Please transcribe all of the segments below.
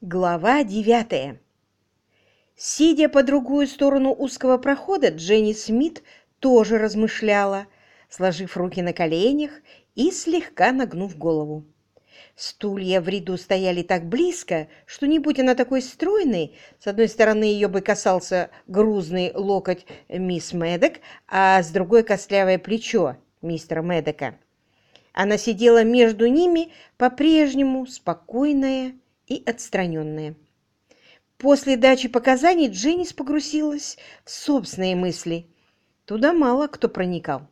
Глава девятая. Сидя по другую сторону узкого прохода, Дженни Смит тоже размышляла, сложив руки на коленях и слегка нагнув голову. Стулья в ряду стояли так близко, что не будь она такой стройной, с одной стороны ее бы касался грузный локоть мисс Медок, а с другой костлявое плечо мистера Медока. Она сидела между ними по-прежнему спокойная и отстраненная. После дачи показаний Дженнис погрузилась в собственные мысли. Туда мало кто проникал.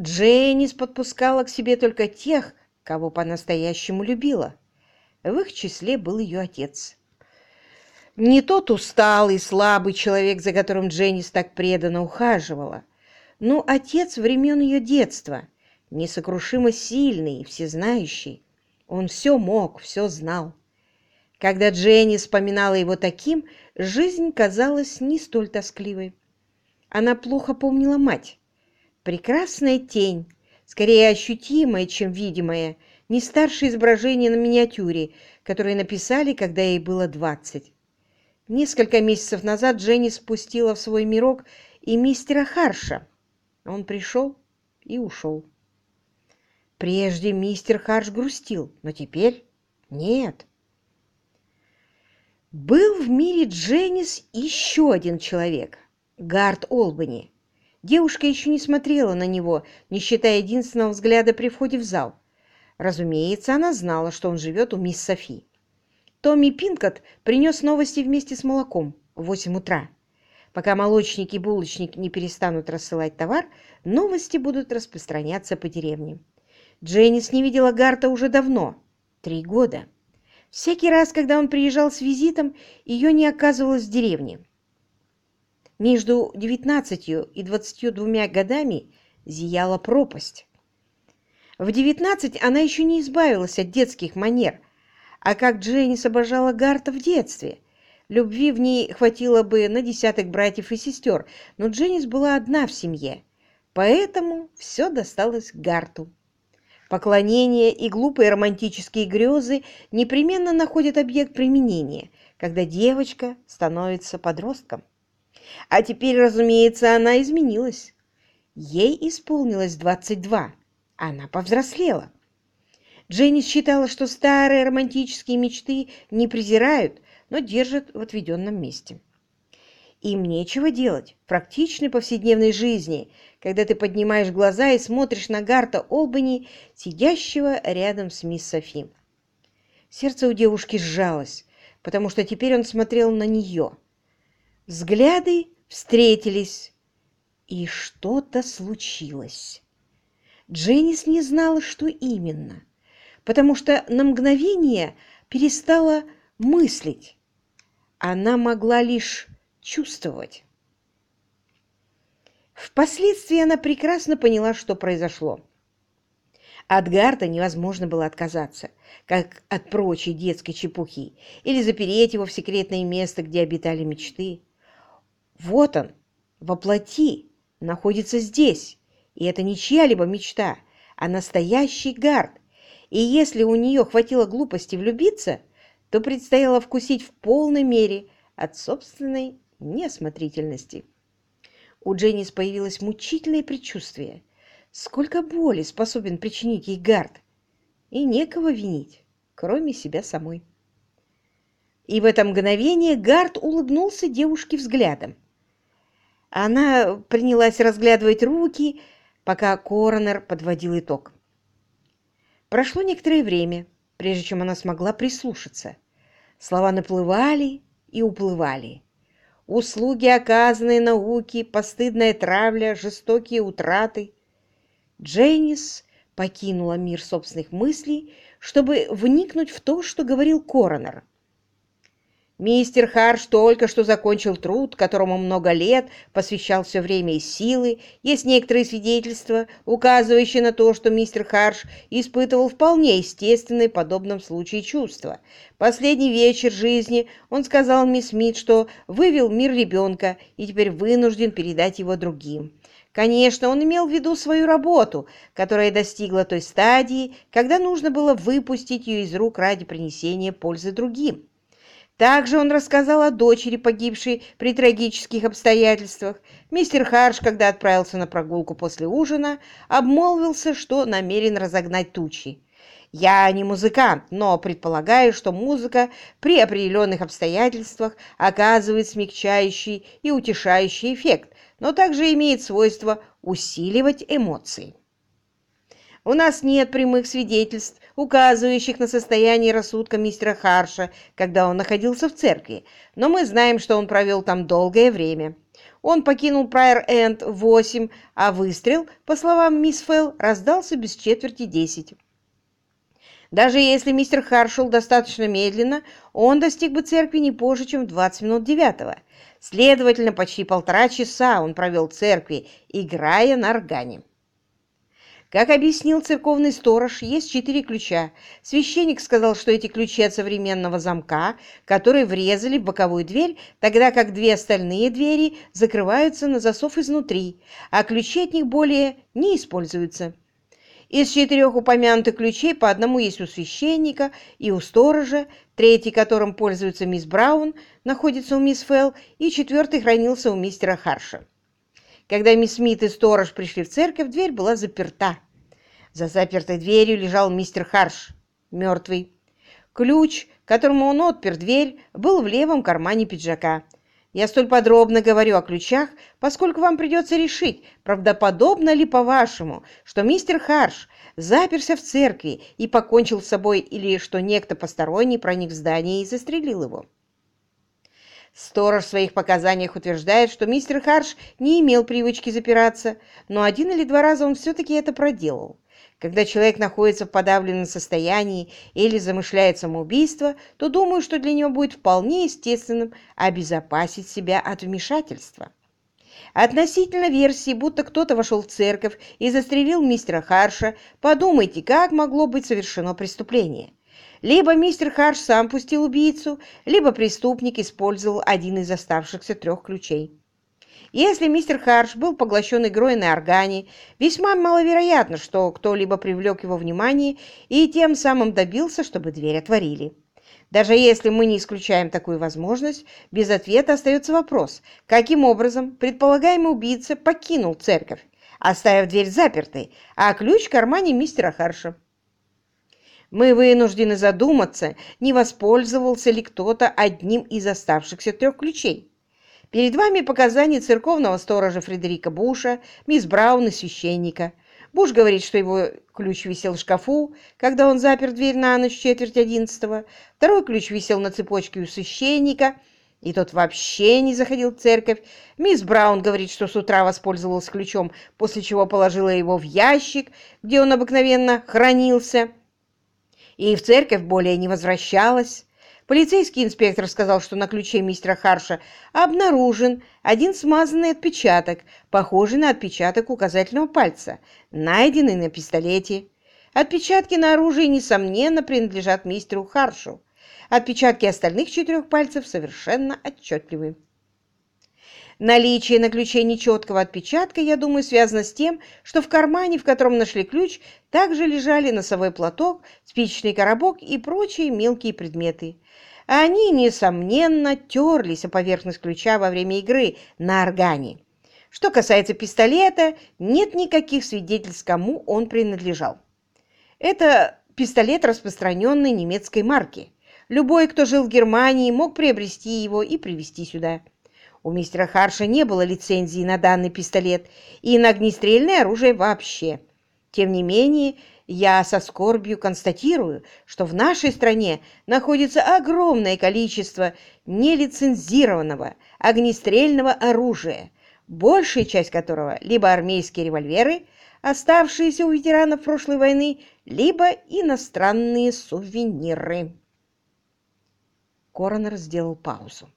Дженнис подпускала к себе только тех, кого по-настоящему любила. В их числе был ее отец. Не тот усталый, слабый человек, за которым Дженнис так преданно ухаживала, но отец времен ее детства, несокрушимо сильный и всезнающий. Он все мог, все знал. Когда Дженни вспоминала его таким, жизнь казалась не столь тоскливой. Она плохо помнила мать. Прекрасная тень, скорее ощутимая, чем видимая, не старше изображения на миниатюре, которое написали, когда ей было двадцать. Несколько месяцев назад Дженни спустила в свой мирок и мистера Харша. Он пришел и ушел. Прежде мистер Харш грустил, но теперь нет. Был в мире Дженнис еще один человек — Гард Олбани. Девушка еще не смотрела на него, не считая единственного взгляда при входе в зал. Разумеется, она знала, что он живет у мисс Софи. Томми Пинкот принес новости вместе с молоком в 8 утра. Пока молочник и булочник не перестанут рассылать товар, новости будут распространяться по деревне. Дженнис не видела Гарта уже давно, три года. Всякий раз, когда он приезжал с визитом, ее не оказывалось в деревне. Между девятнадцатью и двадцатью двумя годами зияла пропасть. В девятнадцать она еще не избавилась от детских манер, а как Дженнис обожала Гарта в детстве. Любви в ней хватило бы на десяток братьев и сестер, но Дженнис была одна в семье, поэтому все досталось Гарту. Поклонение и глупые романтические грезы непременно находят объект применения, когда девочка становится подростком. А теперь, разумеется, она изменилась. Ей исполнилось 22, она повзрослела. Дженни считала, что старые романтические мечты не презирают, но держат в отведенном месте. Им нечего делать в практичной повседневной жизни, когда ты поднимаешь глаза и смотришь на Гарта Олбани, сидящего рядом с мисс Софи. Сердце у девушки сжалось, потому что теперь он смотрел на нее. Взгляды встретились, и что-то случилось. Дженнис не знала, что именно, потому что на мгновение перестала мыслить. Она могла лишь чувствовать. Впоследствии она прекрасно поняла, что произошло. От Гарта невозможно было отказаться, как от прочей детской чепухи, или запереть его в секретное место, где обитали мечты. Вот он, воплоти, находится здесь, и это не чья-либо мечта, а настоящий Гард. И если у нее хватило глупости влюбиться, то предстояло вкусить в полной мере от собственной неосмотрительности. У Дженнис появилось мучительное предчувствие. Сколько боли способен причинить ей Гард? И некого винить, кроме себя самой. И в это мгновение Гард улыбнулся девушке взглядом. Она принялась разглядывать руки, пока коронер подводил итог. Прошло некоторое время, прежде чем она смогла прислушаться. Слова наплывали и уплывали. Услуги, оказанные науке, постыдная травля, жестокие утраты. Джейнис покинула мир собственных мыслей, чтобы вникнуть в то, что говорил коронер. Мистер Харш только что закончил труд, которому много лет посвящал все время и силы. Есть некоторые свидетельства, указывающие на то, что мистер Харш испытывал вполне естественные в подобном случае чувства. Последний вечер жизни он сказал мисс Мит, что вывел мир ребенка и теперь вынужден передать его другим. Конечно, он имел в виду свою работу, которая достигла той стадии, когда нужно было выпустить ее из рук ради принесения пользы другим. Также он рассказал о дочери, погибшей при трагических обстоятельствах. Мистер Харш, когда отправился на прогулку после ужина, обмолвился, что намерен разогнать тучи. Я не музыкант, но предполагаю, что музыка при определенных обстоятельствах оказывает смягчающий и утешающий эффект, но также имеет свойство усиливать эмоции. У нас нет прямых свидетельств, указывающих на состояние рассудка мистера Харша, когда он находился в церкви, но мы знаем, что он провел там долгое время. Он покинул Прайер-Энд в восемь, а выстрел, по словам мисс Фелл, раздался без четверти десять. Даже если мистер Харшел достаточно медленно, он достиг бы церкви не позже, чем в 20 минут девятого. Следовательно, почти полтора часа он провел в церкви, играя на органе. Как объяснил церковный сторож, есть четыре ключа. Священник сказал, что эти ключи от современного замка, которые врезали в боковую дверь, тогда как две остальные двери закрываются на засов изнутри, а ключи от них более не используются. Из четырех упомянутых ключей по одному есть у священника и у сторожа, третий, которым пользуется мисс Браун, находится у мисс Фелл, и четвертый хранился у мистера Харша. Когда мисс Смит и сторож пришли в церковь, дверь была заперта. За запертой дверью лежал мистер Харш, мертвый. Ключ, которому он отпер дверь, был в левом кармане пиджака. Я столь подробно говорю о ключах, поскольку вам придется решить, правдоподобно ли по-вашему, что мистер Харш заперся в церкви и покончил с собой, или что некто посторонний проник в здание и застрелил его. Сторож в своих показаниях утверждает, что мистер Харш не имел привычки запираться, но один или два раза он все-таки это проделал. Когда человек находится в подавленном состоянии или замышляет самоубийство, то думаю, что для него будет вполне естественным обезопасить себя от вмешательства. Относительно версии, будто кто-то вошел в церковь и застрелил мистера Харша, подумайте, как могло быть совершено преступление. Либо мистер Харш сам пустил убийцу, либо преступник использовал один из оставшихся трех ключей. Если мистер Харш был поглощен игрой на органе, весьма маловероятно, что кто-либо привлек его внимание и тем самым добился, чтобы дверь отворили. Даже если мы не исключаем такую возможность, без ответа остается вопрос, каким образом предполагаемый убийца покинул церковь, оставив дверь запертой, а ключ в кармане мистера Харша. Мы вынуждены задуматься, не воспользовался ли кто-то одним из оставшихся трех ключей. Перед вами показания церковного сторожа Фредерика Буша, мисс Браун и священника. Буш говорит, что его ключ висел в шкафу, когда он запер дверь на ночь четверть одиннадцатого. Второй ключ висел на цепочке у священника, и тот вообще не заходил в церковь. Мисс Браун говорит, что с утра воспользовалась ключом, после чего положила его в ящик, где он обыкновенно хранился, и в церковь более не возвращалась. Полицейский инспектор сказал, что на ключе мистера Харша обнаружен один смазанный отпечаток, похожий на отпечаток указательного пальца, найденный на пистолете. Отпечатки на оружии, несомненно, принадлежат мистеру Харшу. Отпечатки остальных четырех пальцев совершенно отчетливы. Наличие на ключе нечеткого отпечатка, я думаю, связано с тем, что в кармане, в котором нашли ключ, также лежали носовой платок, спичечный коробок и прочие мелкие предметы. Они, несомненно, терлись о поверхность ключа во время игры на органе. Что касается пистолета, нет никаких свидетельств, кому он принадлежал. Это пистолет распространенной немецкой марки. Любой, кто жил в Германии, мог приобрести его и привезти сюда. У мистера Харша не было лицензии на данный пистолет и на огнестрельное оружие вообще. Тем не менее, я со скорбью констатирую, что в нашей стране находится огромное количество нелицензированного огнестрельного оружия, большая часть которого либо армейские револьверы, оставшиеся у ветеранов прошлой войны, либо иностранные сувениры. Коронер сделал паузу.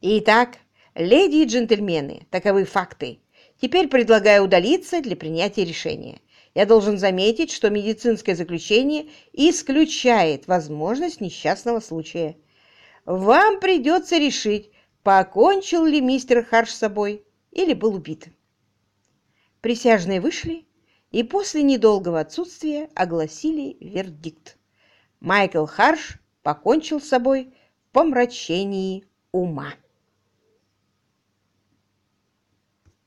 Итак, леди и джентльмены, таковы факты. Теперь предлагаю удалиться для принятия решения. Я должен заметить, что медицинское заключение исключает возможность несчастного случая. Вам придется решить, покончил ли мистер Харш с собой или был убит. Присяжные вышли и после недолгого отсутствия огласили вердикт. Майкл Харш покончил с собой в помрачении ума.